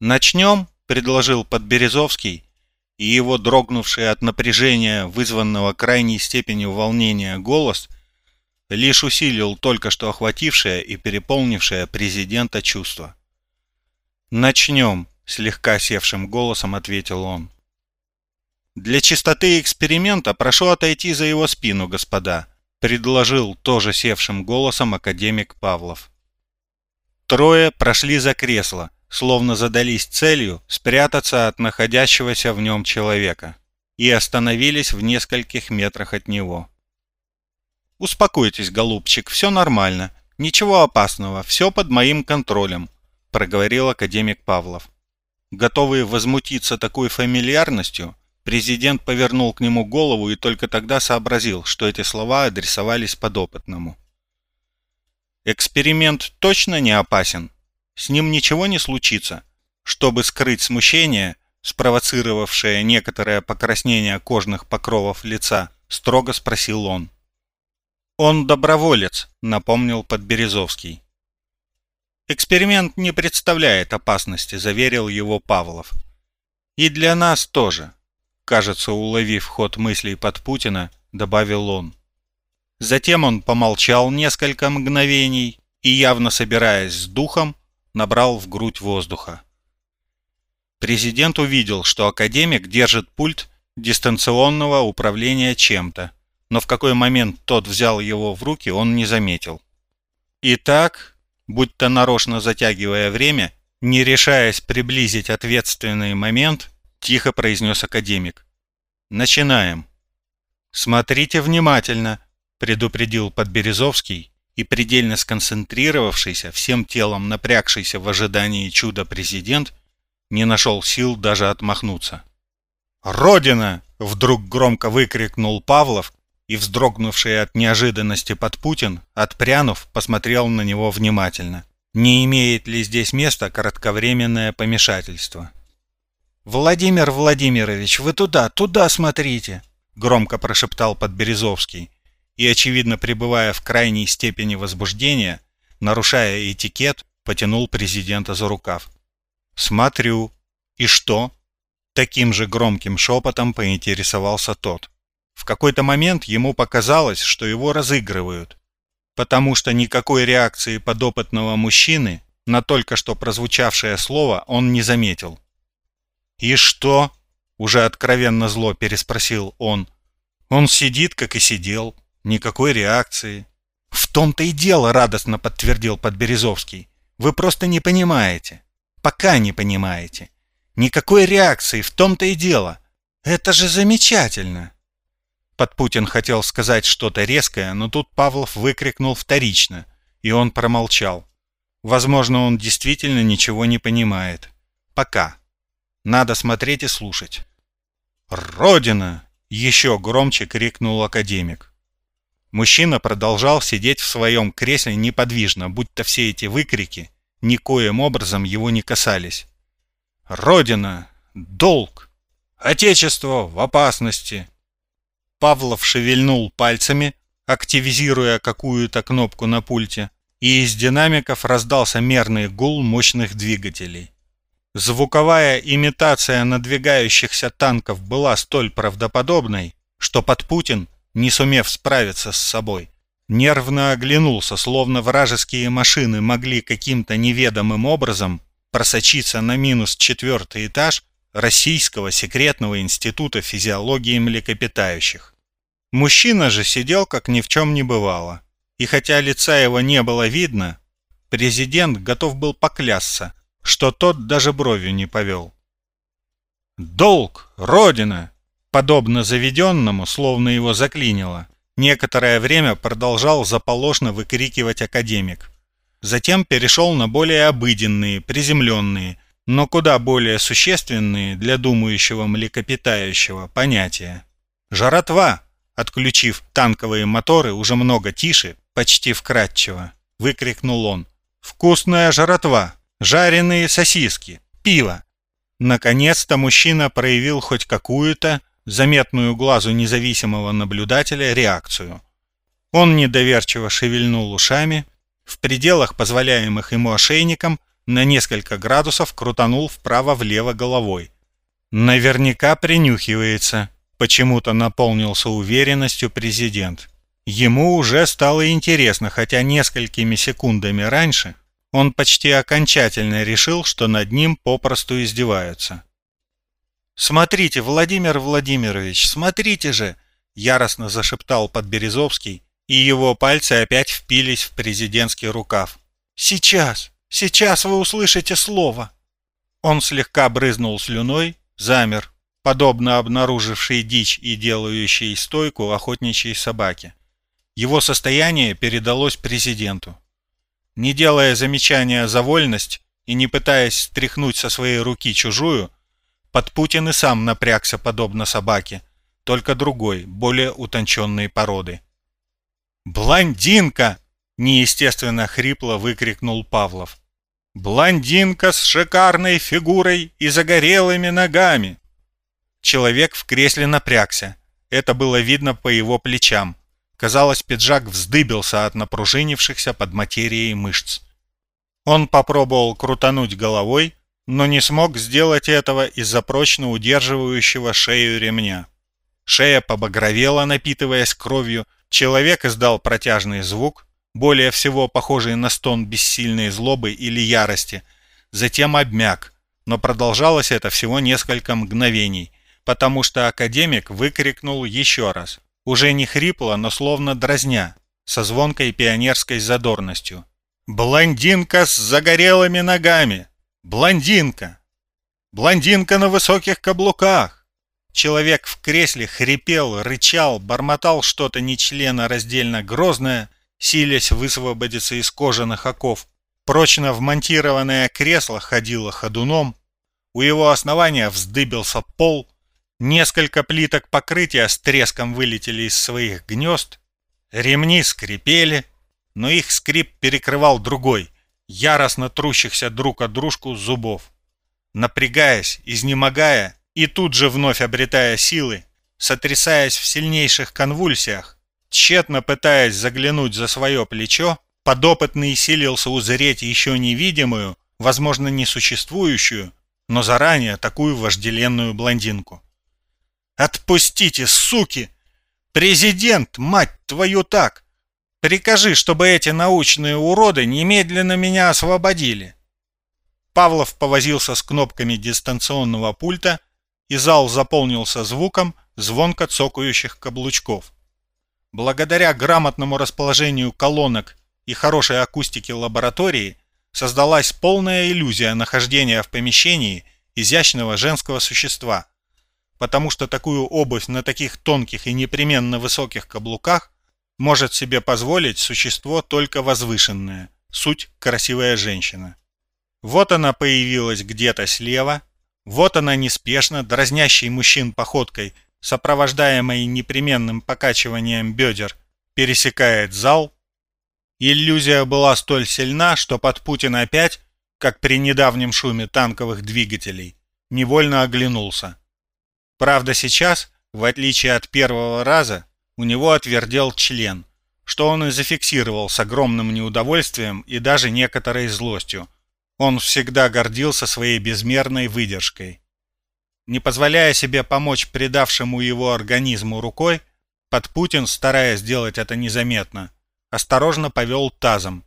«Начнем?» – предложил Подберезовский, и его дрогнувший от напряжения, вызванного крайней степенью волнения, голос лишь усилил только что охватившее и переполнившее президента чувство. «Начнем», — слегка севшим голосом ответил он. «Для чистоты эксперимента прошу отойти за его спину, господа», — предложил тоже севшим голосом академик Павлов. Трое прошли за кресло, словно задались целью спрятаться от находящегося в нем человека, и остановились в нескольких метрах от него. «Успокойтесь, голубчик, все нормально, ничего опасного, все под моим контролем», – проговорил академик Павлов. Готовый возмутиться такой фамильярностью, президент повернул к нему голову и только тогда сообразил, что эти слова адресовались подопытному. «Эксперимент точно не опасен?» С ним ничего не случится. Чтобы скрыть смущение, спровоцировавшее некоторое покраснение кожных покровов лица, строго спросил он. «Он доброволец», — напомнил Подберезовский. «Эксперимент не представляет опасности», — заверил его Павлов. «И для нас тоже», — кажется, уловив ход мыслей под Путина, добавил он. Затем он помолчал несколько мгновений и, явно собираясь с духом, набрал в грудь воздуха. Президент увидел, что академик держит пульт дистанционного управления чем-то, но в какой момент тот взял его в руки, он не заметил. Итак, будто нарочно затягивая время, не решаясь приблизить ответственный момент, тихо произнес академик. «Начинаем». «Смотрите внимательно», — предупредил Подберезовский, и предельно сконцентрировавшийся, всем телом напрягшийся в ожидании чуда президент не нашел сил даже отмахнуться. «Родина!» — вдруг громко выкрикнул Павлов, и, вздрогнувший от неожиданности под Путин, отпрянув, посмотрел на него внимательно. Не имеет ли здесь места кратковременное помешательство? «Владимир Владимирович, вы туда, туда смотрите!» — громко прошептал Подберезовский и, очевидно пребывая в крайней степени возбуждения, нарушая этикет, потянул президента за рукав. «Смотрю. И что?» Таким же громким шепотом поинтересовался тот. В какой-то момент ему показалось, что его разыгрывают, потому что никакой реакции подопытного мужчины на только что прозвучавшее слово он не заметил. «И что?» — уже откровенно зло переспросил он. «Он сидит, как и сидел, Никакой реакции. В том-то и дело, радостно подтвердил Подберезовский. Вы просто не понимаете. Пока не понимаете. Никакой реакции, в том-то и дело. Это же замечательно. Подпутин хотел сказать что-то резкое, но тут Павлов выкрикнул вторично, и он промолчал. Возможно, он действительно ничего не понимает. Пока. Надо смотреть и слушать. «Родина!» — еще громче крикнул академик. Мужчина продолжал сидеть в своем кресле неподвижно, будто все эти выкрики никоим образом его не касались. «Родина! Долг! Отечество в опасности!» Павлов шевельнул пальцами, активизируя какую-то кнопку на пульте, и из динамиков раздался мерный гул мощных двигателей. Звуковая имитация надвигающихся танков была столь правдоподобной, что под Путин не сумев справиться с собой. Нервно оглянулся, словно вражеские машины могли каким-то неведомым образом просочиться на минус четвертый этаж Российского секретного института физиологии млекопитающих. Мужчина же сидел, как ни в чем не бывало. И хотя лица его не было видно, президент готов был поклясться, что тот даже бровью не повел. «Долг! Родина! Подобно заведенному, словно его заклинило, некоторое время продолжал заполошно выкрикивать академик. Затем перешел на более обыденные, приземленные, но куда более существенные для думающего млекопитающего понятия. «Жаротва!» Отключив танковые моторы уже много тише, почти вкратчиво, выкрикнул он. «Вкусная жаротва! Жареные сосиски! Пиво!» Наконец-то мужчина проявил хоть какую-то, заметную глазу независимого наблюдателя реакцию. Он недоверчиво шевельнул ушами, в пределах позволяемых ему ошейником, на несколько градусов крутанул вправо-влево головой. Наверняка принюхивается. Почему-то наполнился уверенностью президент. Ему уже стало интересно, хотя несколькими секундами раньше он почти окончательно решил, что над ним попросту издеваются. «Смотрите, Владимир Владимирович, смотрите же!» яростно зашептал Подберезовский, и его пальцы опять впились в президентский рукав. «Сейчас! Сейчас вы услышите слово!» Он слегка брызнул слюной, замер, подобно обнаружившей дичь и делающей стойку охотничьей собаке. Его состояние передалось президенту. Не делая замечания за вольность и не пытаясь стряхнуть со своей руки чужую, Подпутин и сам напрягся подобно собаке, только другой, более утонченной породы. «Блондинка!» – неестественно хрипло выкрикнул Павлов. «Блондинка с шикарной фигурой и загорелыми ногами!» Человек в кресле напрягся. Это было видно по его плечам. Казалось, пиджак вздыбился от напружинившихся под материей мышц. Он попробовал крутануть головой, но не смог сделать этого из-за прочно удерживающего шею ремня. Шея побагровела, напитываясь кровью, человек издал протяжный звук, более всего похожий на стон бессильной злобы или ярости, затем обмяк, но продолжалось это всего несколько мгновений, потому что академик выкрикнул еще раз уже не хрипло, но словно дразня, со звонкой пионерской задорностью. «Блондинка с загорелыми ногами! Блондинка! Блондинка на высоких каблуках!» Человек в кресле хрипел, рычал, бормотал что-то нечленораздельно грозное, силясь высвободиться из кожаных оков. Прочно вмонтированное кресло ходило ходуном, у его основания вздыбился пол — Несколько плиток покрытия с треском вылетели из своих гнезд, ремни скрипели, но их скрип перекрывал другой, яростно трущихся друг от дружку зубов. Напрягаясь, изнемогая и тут же вновь обретая силы, сотрясаясь в сильнейших конвульсиях, тщетно пытаясь заглянуть за свое плечо, подопытный силился узреть еще невидимую, возможно, несуществующую, но заранее такую вожделенную блондинку. Отпустите, суки! Президент, мать твою так! Прикажи, чтобы эти научные уроды немедленно меня освободили. Павлов повозился с кнопками дистанционного пульта, и зал заполнился звуком звонко цокающих каблучков. Благодаря грамотному расположению колонок и хорошей акустике лаборатории создалась полная иллюзия нахождения в помещении изящного женского существа – потому что такую обувь на таких тонких и непременно высоких каблуках может себе позволить существо только возвышенное, суть красивая женщина. Вот она появилась где-то слева, вот она неспешно, дразнящей мужчин походкой, сопровождаемой непременным покачиванием бедер, пересекает зал. Иллюзия была столь сильна, что под Путин опять, как при недавнем шуме танковых двигателей, невольно оглянулся. Правда, сейчас, в отличие от первого раза, у него отвердел член, что он и зафиксировал с огромным неудовольствием и даже некоторой злостью. Он всегда гордился своей безмерной выдержкой. Не позволяя себе помочь предавшему его организму рукой, Подпутин, стараясь сделать это незаметно, осторожно повел тазом,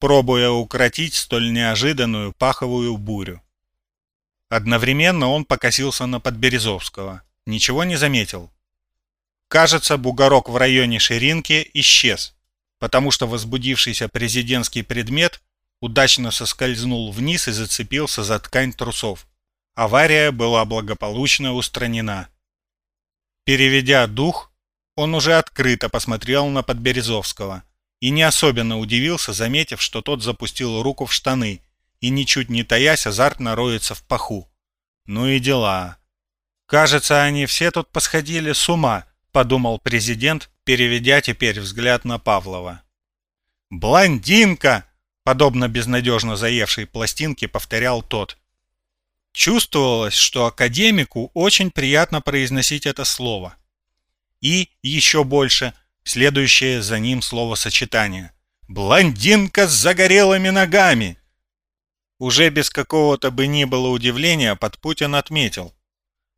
пробуя укротить столь неожиданную паховую бурю. Одновременно он покосился на Подберезовского. Ничего не заметил. Кажется, бугорок в районе ширинки исчез, потому что возбудившийся президентский предмет удачно соскользнул вниз и зацепился за ткань трусов. Авария была благополучно устранена. Переведя дух, он уже открыто посмотрел на Подберезовского и не особенно удивился, заметив, что тот запустил руку в штаны и, ничуть не таясь, азартно роется в паху. Ну и дела. Кажется, они все тут посходили с ума, подумал президент, переведя теперь взгляд на Павлова. «Блондинка!» — подобно безнадежно заевшей пластинке повторял тот. Чувствовалось, что академику очень приятно произносить это слово. И, еще больше, следующее за ним словосочетание. «Блондинка с загорелыми ногами!» Уже без какого-то бы ни было удивления Подпутин отметил,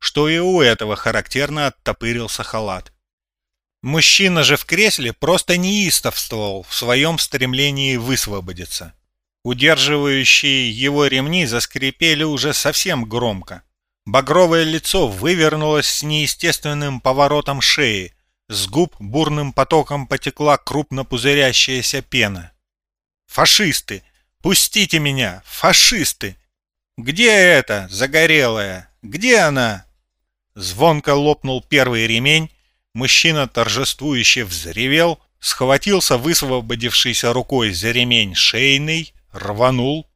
что и у этого характерно оттопырился халат. Мужчина же в кресле просто неистовствовал в своем стремлении высвободиться. Удерживающие его ремни заскрипели уже совсем громко. Багровое лицо вывернулось с неестественным поворотом шеи, с губ бурным потоком потекла крупно пузырящаяся пена. «Фашисты! Пустите меня! Фашисты! Где это, загорелая? Где она?» Звонко лопнул первый ремень, мужчина торжествующе взревел, схватился высвободившейся рукой за ремень шейный, рванул.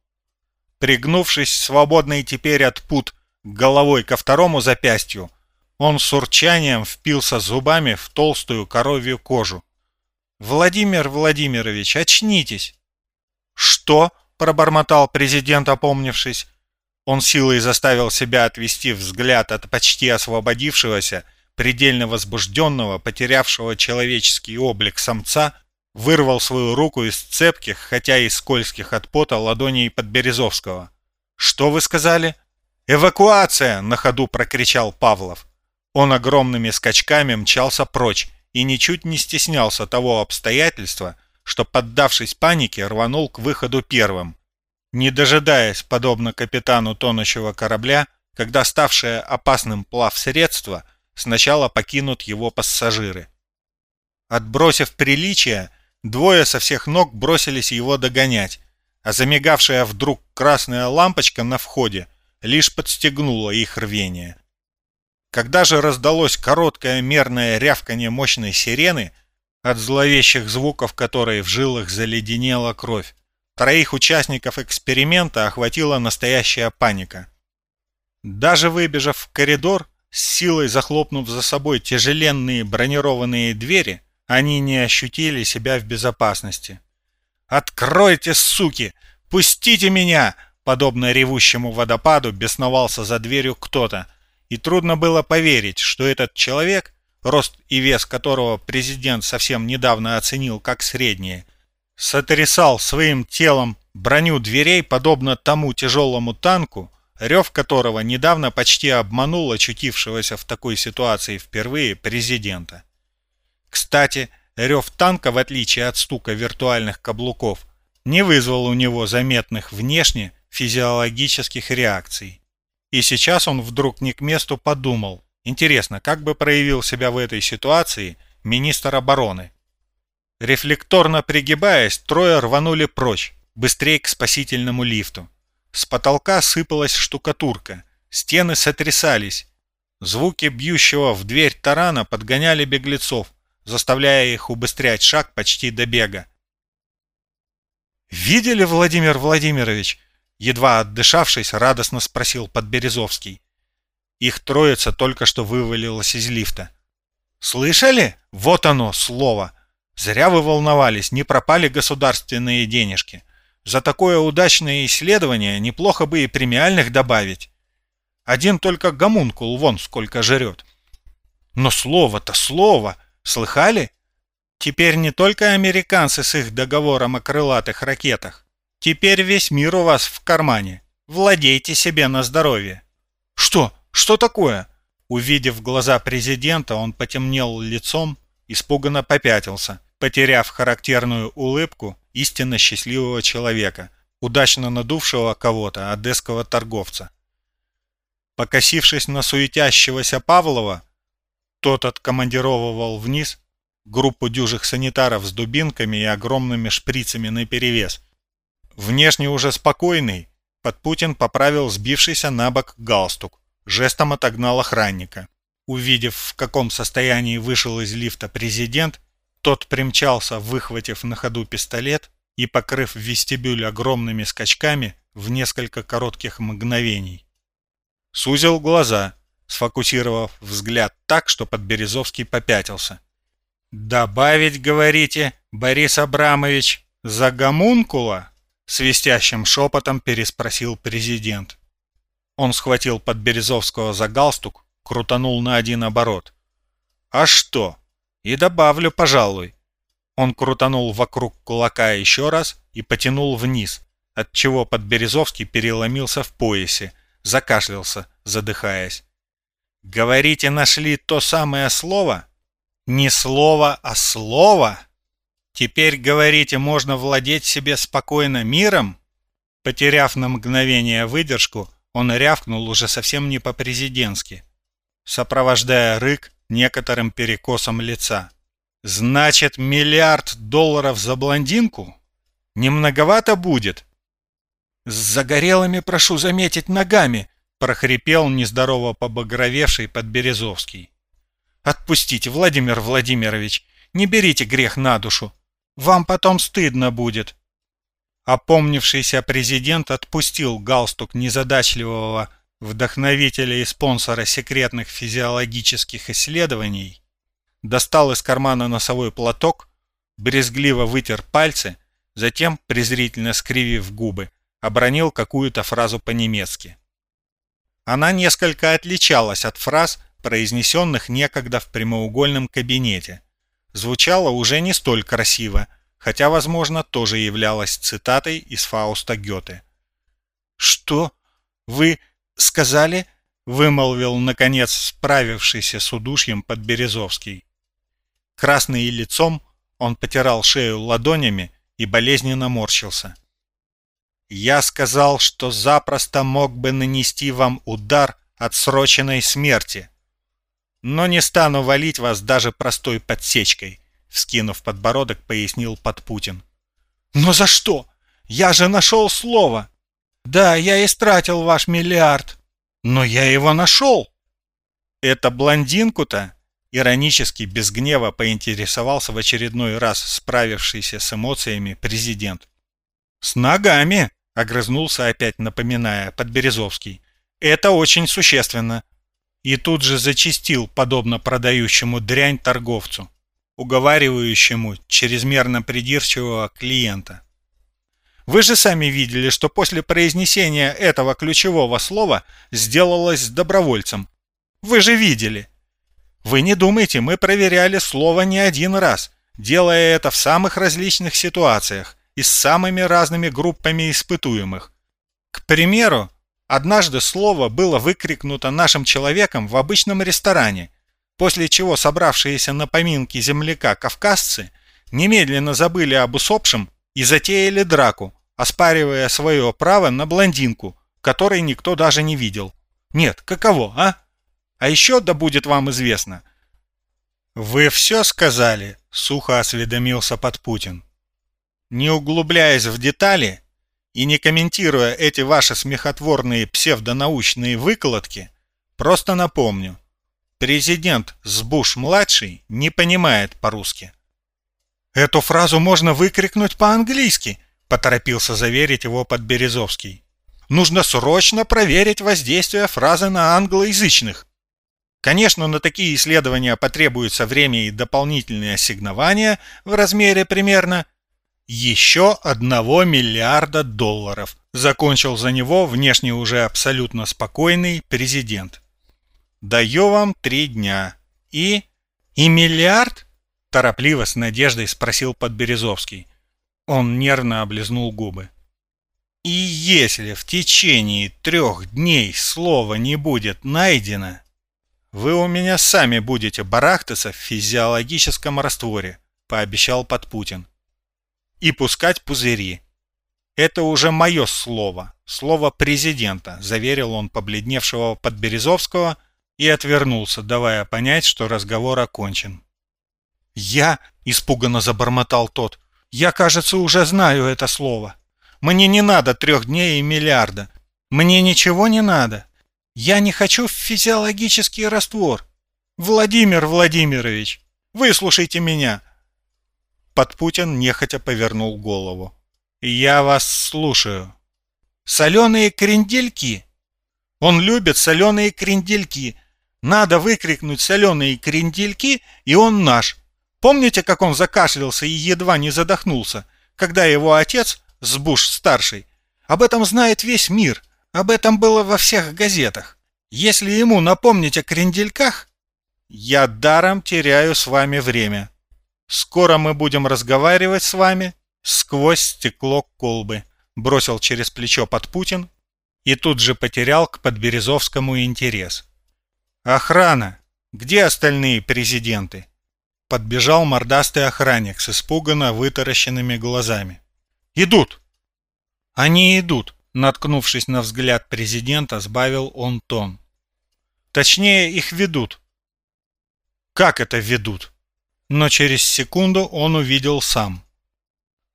Пригнувшись свободной теперь от пут головой ко второму запястью, он с урчанием впился зубами в толстую коровью кожу. «Владимир Владимирович, очнитесь!» «Что?» — пробормотал президент, опомнившись. Он силой заставил себя отвести взгляд от почти освободившегося, предельно возбужденного, потерявшего человеческий облик самца, вырвал свою руку из цепких, хотя и скользких от пота, ладоней Подберезовского. «Что вы сказали?» «Эвакуация!» — на ходу прокричал Павлов. Он огромными скачками мчался прочь и ничуть не стеснялся того обстоятельства, что, поддавшись панике, рванул к выходу первым, не дожидаясь, подобно капитану тонущего корабля, когда ставшее опасным плавсредство сначала покинут его пассажиры. Отбросив приличие, двое со всех ног бросились его догонять, а замигавшая вдруг красная лампочка на входе лишь подстегнула их рвение. Когда же раздалось короткое мерное рявканье мощной сирены, от зловещих звуков которой в жилах заледенела кровь, троих участников эксперимента охватила настоящая паника. Даже выбежав в коридор, с силой захлопнув за собой тяжеленные бронированные двери, они не ощутили себя в безопасности. «Откройте, суки! Пустите меня!» Подобно ревущему водопаду бесновался за дверью кто-то, и трудно было поверить, что этот человек, рост и вес которого президент совсем недавно оценил как средние, сотрясал своим телом броню дверей, подобно тому тяжелому танку, рев которого недавно почти обманул очутившегося в такой ситуации впервые президента. Кстати, рев танка, в отличие от стука виртуальных каблуков, не вызвал у него заметных внешне физиологических реакций. И сейчас он вдруг не к месту подумал. Интересно, как бы проявил себя в этой ситуации министр обороны? Рефлекторно пригибаясь, трое рванули прочь, быстрее к спасительному лифту. С потолка сыпалась штукатурка, стены сотрясались. Звуки бьющего в дверь тарана подгоняли беглецов, заставляя их убыстрять шаг почти до бега. «Видели, Владимир Владимирович?» Едва отдышавшись, радостно спросил Подберезовский. Их троица только что вывалилась из лифта. «Слышали? Вот оно, слово! Зря вы волновались, не пропали государственные денежки. За такое удачное исследование неплохо бы и премиальных добавить. Один только гомункул вон сколько жрет. Но слово-то слово! Слыхали? Теперь не только американцы с их договором о крылатых ракетах, Теперь весь мир у вас в кармане. Владейте себе на здоровье. Что? Что такое? Увидев глаза президента, он потемнел лицом, испуганно попятился, потеряв характерную улыбку истинно счастливого человека, удачно надувшего кого-то, одесского торговца. Покосившись на суетящегося Павлова, тот откомандировывал вниз группу дюжих санитаров с дубинками и огромными шприцами наперевес – Внешне уже спокойный, Подпутин поправил сбившийся на бок галстук, жестом отогнал охранника. Увидев, в каком состоянии вышел из лифта президент, тот примчался, выхватив на ходу пистолет и покрыв вестибюль огромными скачками в несколько коротких мгновений. Сузил глаза, сфокусировав взгляд так, что Подберезовский попятился. «Добавить, говорите, Борис Абрамович, за гомункула?» свистящим шепотом переспросил президент. Он схватил Подберезовского за галстук, крутанул на один оборот. «А что? И добавлю, пожалуй». Он крутанул вокруг кулака еще раз и потянул вниз, отчего Подберезовский переломился в поясе, закашлялся, задыхаясь. «Говорите, нашли то самое слово?» «Не слово, а слово?» «Теперь, говорите, можно владеть себе спокойно миром?» Потеряв на мгновение выдержку, он рявкнул уже совсем не по-президентски, сопровождая рык некоторым перекосом лица. «Значит, миллиард долларов за блондинку? Не многовато будет?» «С загорелыми, прошу заметить, ногами!» — прохрипел нездорово побагровевший Подберезовский. «Отпустите, Владимир Владимирович, не берите грех на душу. Вам потом стыдно будет». Опомнившийся президент отпустил галстук незадачливого вдохновителя и спонсора секретных физиологических исследований, достал из кармана носовой платок, брезгливо вытер пальцы, затем, презрительно скривив губы, обронил какую-то фразу по-немецки. Она несколько отличалась от фраз, произнесенных некогда в прямоугольном кабинете. Звучала уже не столь красиво, хотя, возможно, тоже являлась цитатой из Фауста Гёте. «Что? Вы сказали?» — вымолвил, наконец, справившийся с удушьем Подберезовский. Красный и лицом, он потирал шею ладонями и болезненно морщился. «Я сказал, что запросто мог бы нанести вам удар отсроченной смерти, но не стану валить вас даже простой подсечкой», — вскинув подбородок, пояснил Подпутин. «Но за что? Я же нашел слово!» «Да, я истратил ваш миллиард, но я его нашел!» «Это блондинку-то?» Иронически, без гнева поинтересовался в очередной раз справившийся с эмоциями президент. «С ногами!» — огрызнулся опять, напоминая Подберезовский. «Это очень существенно!» И тут же зачистил, подобно продающему дрянь торговцу, уговаривающему чрезмерно придирчивого клиента. Вы же сами видели, что после произнесения этого ключевого слова сделалось добровольцем. Вы же видели. Вы не думайте, мы проверяли слово не один раз, делая это в самых различных ситуациях и с самыми разными группами испытуемых. К примеру, однажды слово было выкрикнуто нашим человеком в обычном ресторане, после чего собравшиеся на поминки земляка кавказцы немедленно забыли об усопшем и затеяли драку, оспаривая свое право на блондинку, которой никто даже не видел. Нет, каково, а? А еще, да будет вам известно. «Вы все сказали?» — сухо осведомился Подпутин. Не углубляясь в детали и не комментируя эти ваши смехотворные псевдонаучные выкладки, просто напомню. Президент Сбуш-младший не понимает по-русски. «Эту фразу можно выкрикнуть по-английски», поторопился заверить его Подберезовский. Нужно срочно проверить воздействие фразы на англоязычных. Конечно, на такие исследования потребуется время и дополнительные ассигнования в размере примерно еще одного миллиарда долларов. Закончил за него внешне уже абсолютно спокойный президент. Даю вам три дня. И... И миллиард? Торопливо с надеждой спросил Подберезовский. Он нервно облизнул губы. И если в течение трех дней слово не будет найдено, вы у меня сами будете барахтаться в физиологическом растворе, пообещал Подпутин. И пускать пузыри. Это уже мое слово, слово президента, заверил он побледневшего Подберезовского и отвернулся, давая понять, что разговор окончен. «Я?» – испуганно забормотал тот. Я, кажется, уже знаю это слово. Мне не надо трех дней и миллиарда. Мне ничего не надо. Я не хочу физиологический раствор. Владимир Владимирович, выслушайте меня. Подпутин нехотя повернул голову. Я вас слушаю. Соленые крендельки. Он любит соленые крендельки. Надо выкрикнуть соленые крендельки, и он наш. Помните, как он закашлялся и едва не задохнулся, когда его отец, Сбуш-старший, об этом знает весь мир, об этом было во всех газетах. Если ему напомнить о крендельках, я даром теряю с вами время. Скоро мы будем разговаривать с вами сквозь стекло колбы. бросил через плечо под Путин и тут же потерял к Подберезовскому интерес. «Охрана! Где остальные президенты?» Подбежал мордастый охранник с испуганно вытаращенными глазами. «Идут!» «Они идут!» Наткнувшись на взгляд президента, сбавил он тон. «Точнее, их ведут». «Как это ведут?» Но через секунду он увидел сам.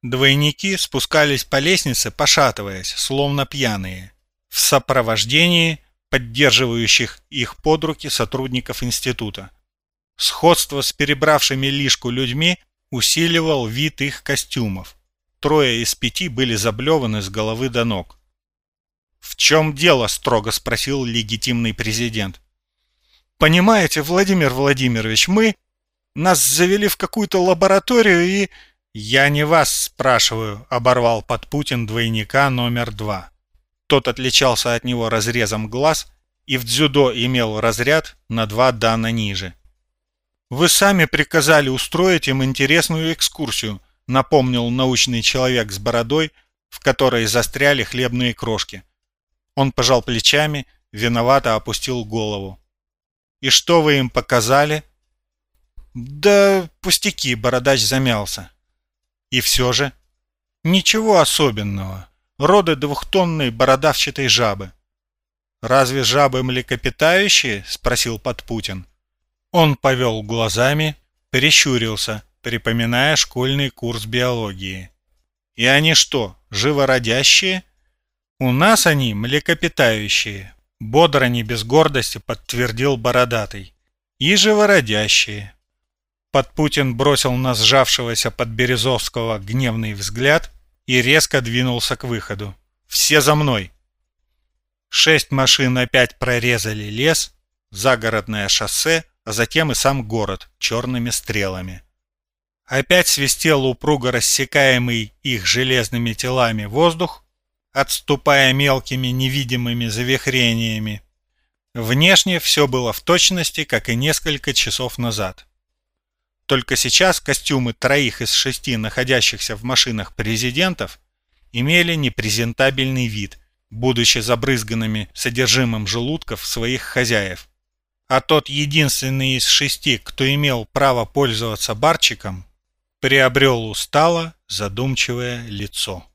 Двойники спускались по лестнице, пошатываясь, словно пьяные, в сопровождении поддерживающих их под руки сотрудников института. Сходство с перебравшими лишку людьми усиливал вид их костюмов. Трое из пяти были заблеваны с головы до ног. «В чем дело?» – строго спросил легитимный президент. «Понимаете, Владимир Владимирович, мы... Нас завели в какую-то лабораторию и...» «Я не вас спрашиваю», – оборвал под Путин двойника номер два. Тот отличался от него разрезом глаз и в дзюдо имел разряд на два дана ниже. «Вы сами приказали устроить им интересную экскурсию», напомнил научный человек с бородой, в которой застряли хлебные крошки. Он пожал плечами, виновато опустил голову. «И что вы им показали?» «Да пустяки», — бородач замялся. «И все же?» «Ничего особенного. Роды двухтонной бородавчатой жабы». «Разве жабы млекопитающие?» — спросил Подпутин. Он повел глазами, прищурился, припоминая школьный курс биологии. «И они что, живородящие?» «У нас они млекопитающие», — бодро не без гордости подтвердил Бородатый. «И живородящие». Подпутин бросил на сжавшегося под Березовского гневный взгляд и резко двинулся к выходу. «Все за мной!» Шесть машин опять прорезали лес, загородное шоссе, а затем и сам город черными стрелами. Опять свистел упруго рассекаемый их железными телами воздух, отступая мелкими невидимыми завихрениями. Внешне все было в точности, как и несколько часов назад. Только сейчас костюмы троих из шести находящихся в машинах президентов имели непрезентабельный вид, будучи забрызганными содержимым желудков своих хозяев а тот единственный из шести, кто имел право пользоваться барчиком, приобрел устало задумчивое лицо.